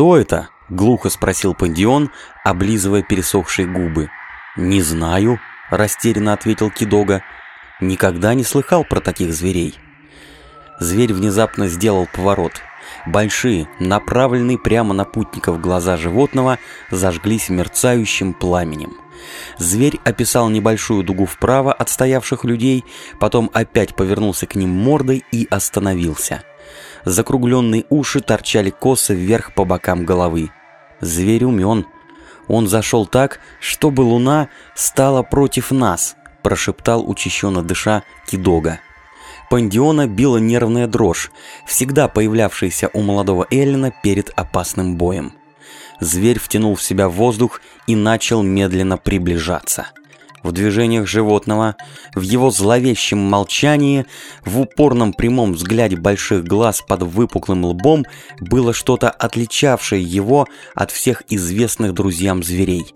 «Что это?» — глухо спросил Пандион, облизывая пересохшие губы. «Не знаю», — растерянно ответил Кидога. «Никогда не слыхал про таких зверей». Зверь внезапно сделал поворот. Большие, направленные прямо на путников глаза животного, зажглись мерцающим пламенем. Зверь описал небольшую дугу вправо от стоявших людей, потом опять повернулся к ним мордой и остановился. Закругленные уши торчали косо вверх по бокам головы. Зверь умен. Он зашел так, чтобы луна стала против нас, прошептал учащенно дыша Кидога. Пандиона била нервная дрожь, всегда появлявшаяся у молодого Эллина перед опасным боем. Зверь втянул в себя воздух и начал медленно приближаться. В движениях животного, в его зловещем молчании, в упорном прямом взгляде больших глаз под выпуклым лбом было что-то отличавшее его от всех известных друзьям зверей.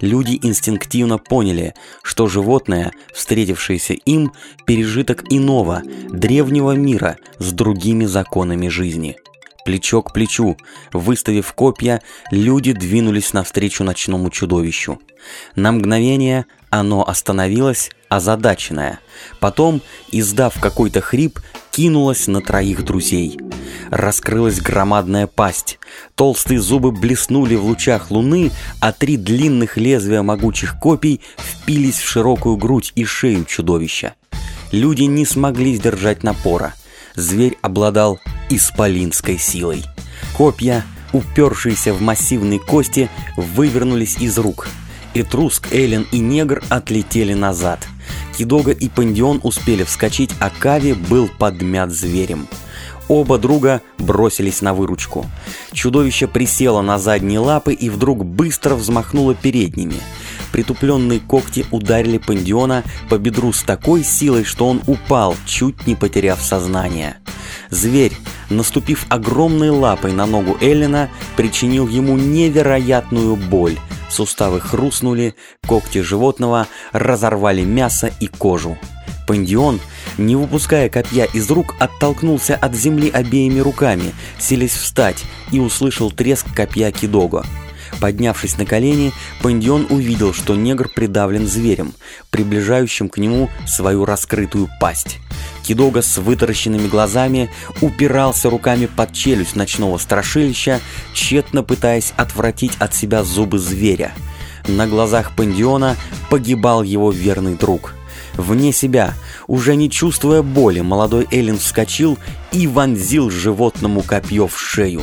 Люди инстинктивно поняли, что животное, встретившееся им, пережиток иного, древнего мира с другими законами жизни. Плечо к плечу, выставив копья, люди двинулись навстречу ночному чудовищу. На мгновение оно остановилось, озадаченное. Потом, издав какой-то хрип, кинулось на троих друзей. Раскрылась громадная пасть. Толстые зубы блеснули в лучах луны, а три длинных лезвия могучих копий впились в широкую грудь и шею чудовища. Люди не смогли сдержать напора. Зверь обладал исполинской силой. Копья, упершиеся в массивные кости, вывернулись из рук. Этруск, Эллен и Негр отлетели назад. Кидога и Пандион успели вскочить, а Кави был подмят зверем. Оба друга бросились на выручку. Чудовище присело на задние лапы и вдруг быстро взмахнуло передними. Притупленные когти ударили Пандиона по бедру с такой силой, что он упал, чуть не потеряв сознание. Зверь, наступив огромной лапой на ногу Эллина, причинил ему невероятную боль. Суставы хрустнули, когти животного разорвали мясо и кожу. Пандион, не выпуская копья из рук, оттолкнулся от земли обеими руками, селись встать, и услышал треск копья Кидого. Поднявшись на колени, Пандион увидел, что негр придавлен зверем, приближающим к нему свою раскрытую пасть. Кидога с вытаращенными глазами упирался руками под челюсть ночного страшилища, тщетно пытаясь отвратить от себя зубы зверя. На глазах Пандиона погибал его верный друг. Вне себя, уже не чувствуя боли, молодой Эллен вскочил и вонзил животному копье в шею.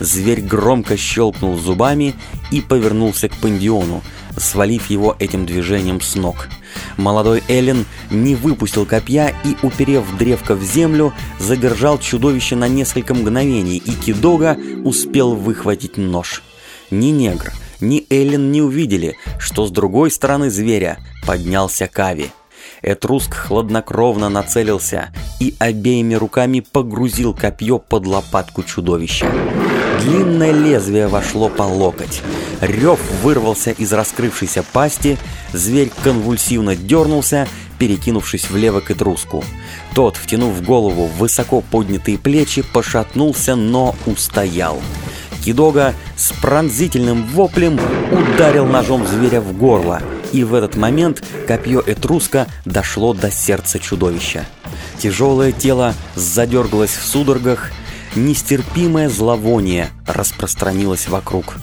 Зверь громко щелкнул зубами и повернулся к Пандиону, свалив его этим движением с ног. Молодой Эллен не выпустил копья и, уперев древко в землю, задержал чудовище на несколько мгновений, и Кидога успел выхватить нож. Ни негр, ни Эллен не увидели, что с другой стороны зверя поднялся Кави. Этруск хладнокровно нацелился и обеими руками погрузил копье под лопатку чудовища. Длинное лезвие вошло по локоть. Рев вырвался из раскрывшейся пасти, зверь конвульсивно дернулся, перекинувшись влево к Этруску. Тот, втянув голову в высоко поднятые плечи, пошатнулся, но устоял. Кидога с пронзительным воплем ударил ножом зверя в горло, и в этот момент копье Этруска дошло до сердца чудовища. Тяжелое тело задергалось в судорогах, нестерпимое зловоние распространилось вокруг.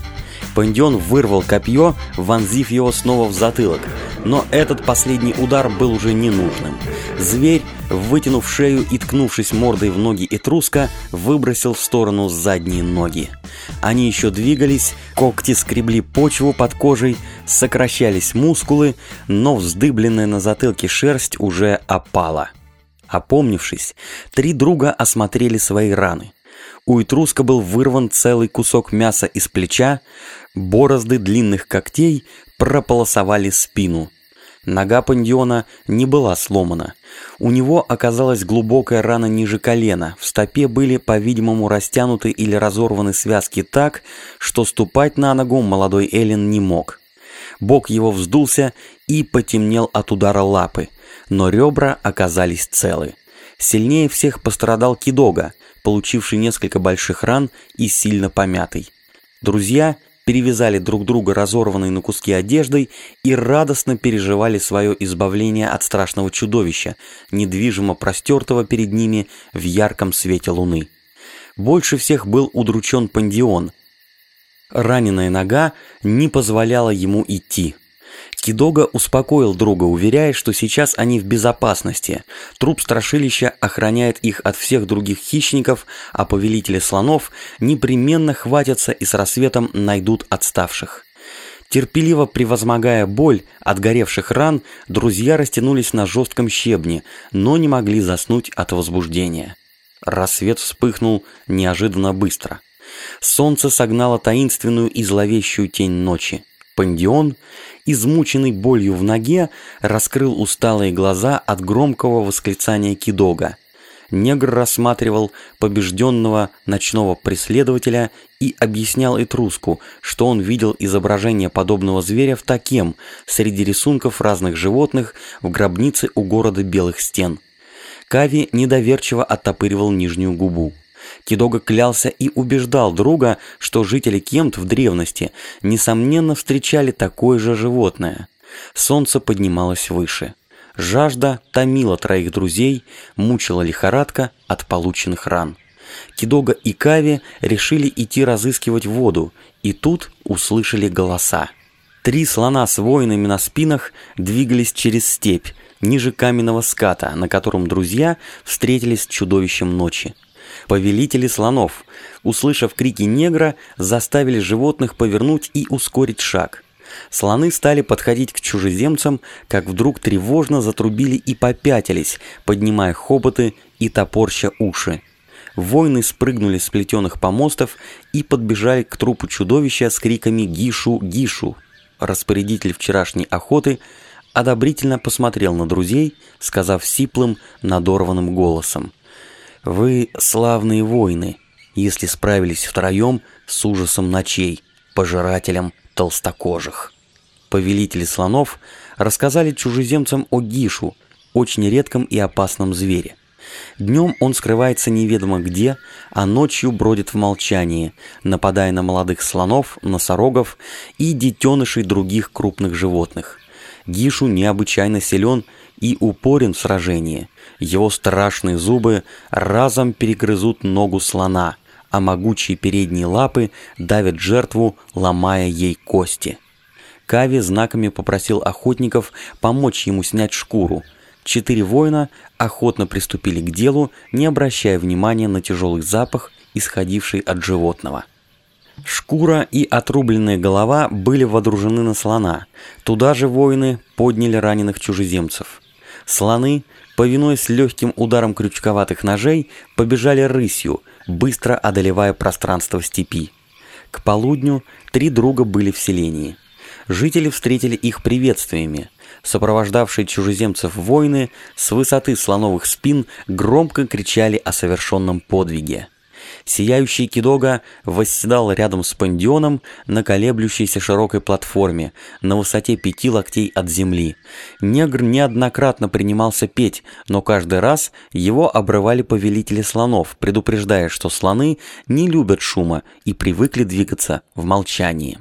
Пандион вырвал копье, вонзив его снова в затылок, но этот последний удар был уже ненужным. Зверь, вытянув шею и ткнувшись мордой в ноги Этруска, выбросил в сторону задние ноги. Они еще двигались, когти скребли почву под кожей, сокращались мускулы, но вздыбленная на затылке шерсть уже опала. Опомнившись, три друга осмотрели свои раны. У Этруска был вырван целый кусок мяса из плеча, борозды длинных когтей прополосовали спину. Нога Пандиона не была сломана. У него оказалась глубокая рана ниже колена. В стопе были, по-видимому, растянуты или разорваны связки так, что ступать на ногу молодой Эллен не мог. Бок его вздулся и потемнел от удара лапы, но ребра оказались целы. Сильнее всех пострадал Кидога, получивший несколько больших ран и сильно помятый. Друзья перевязали друг друга разорванной на куски одеждой и радостно переживали свое избавление от страшного чудовища, недвижимо простертого перед ними в ярком свете луны. Больше всех был удручен Пандион. Раненая нога не позволяла ему идти. Кидога успокоил друга, уверяя, что сейчас они в безопасности. Труп страшилища охраняет их от всех других хищников, а повелители слонов непременно хватятся и с рассветом найдут отставших. Терпеливо превозмогая боль от горевших ран, друзья растянулись на жестком щебне, но не могли заснуть от возбуждения. Рассвет вспыхнул неожиданно быстро. Солнце согнало таинственную и зловещую тень ночи. Пандион, измученный болью в ноге, раскрыл усталые глаза от громкого восклицания Кидога. Негр рассматривал побежденного ночного преследователя и объяснял Этруску, что он видел изображение подобного зверя в Такем среди рисунков разных животных в гробнице у города Белых Стен. Кави недоверчиво оттопыривал нижнюю губу. Кидога клялся и убеждал друга, что жители Кемт в древности, несомненно, встречали такое же животное. Солнце поднималось выше. Жажда томила троих друзей, мучила лихорадка от полученных ран. Кидога и Кави решили идти разыскивать воду, и тут услышали голоса. Три слона с воинами на спинах двигались через степь, ниже каменного ската, на котором друзья встретились с чудовищем ночи. Повелители слонов, услышав крики негра, заставили животных повернуть и ускорить шаг. Слоны стали подходить к чужеземцам, как вдруг тревожно затрубили и попятились, поднимая хоботы и топорща уши. Воины спрыгнули с плетеных помостов и подбежали к трупу чудовища с криками «Гишу! Гишу!». Распорядитель вчерашней охоты одобрительно посмотрел на друзей, сказав сиплым, надорванным голосом – вы славные воины, если справились втроем с ужасом ночей, пожирателем толстокожих. Повелители слонов рассказали чужеземцам о Гишу, очень редком и опасном звере. Днем он скрывается неведомо где, а ночью бродит в молчании, нападая на молодых слонов, носорогов и детенышей других крупных животных. Гишу необычайно силен и упорен в сражении. Его страшные зубы разом перегрызут ногу слона, а могучие передние лапы давят жертву, ломая ей кости. Кави знаками попросил охотников помочь ему снять шкуру. Четыре воина охотно приступили к делу, не обращая внимания на тяжелый запах, исходивший от животного. Шкура и отрубленная голова были водружены на слона. Туда же воины подняли раненых чужеземцев. Слоны, повинуясь легким ударом крючковатых ножей, побежали рысью, быстро одолевая пространство степи. К полудню три друга были в селении. Жители встретили их приветствиями. Сопровождавшие чужеземцев воины с высоты слоновых спин громко кричали о совершенном подвиге. Сияющий Кидога восседал рядом с пандионом на колеблющейся широкой платформе на высоте пяти локтей от земли. Негр неоднократно принимался петь, но каждый раз его обрывали повелители слонов, предупреждая, что слоны не любят шума и привыкли двигаться в молчании.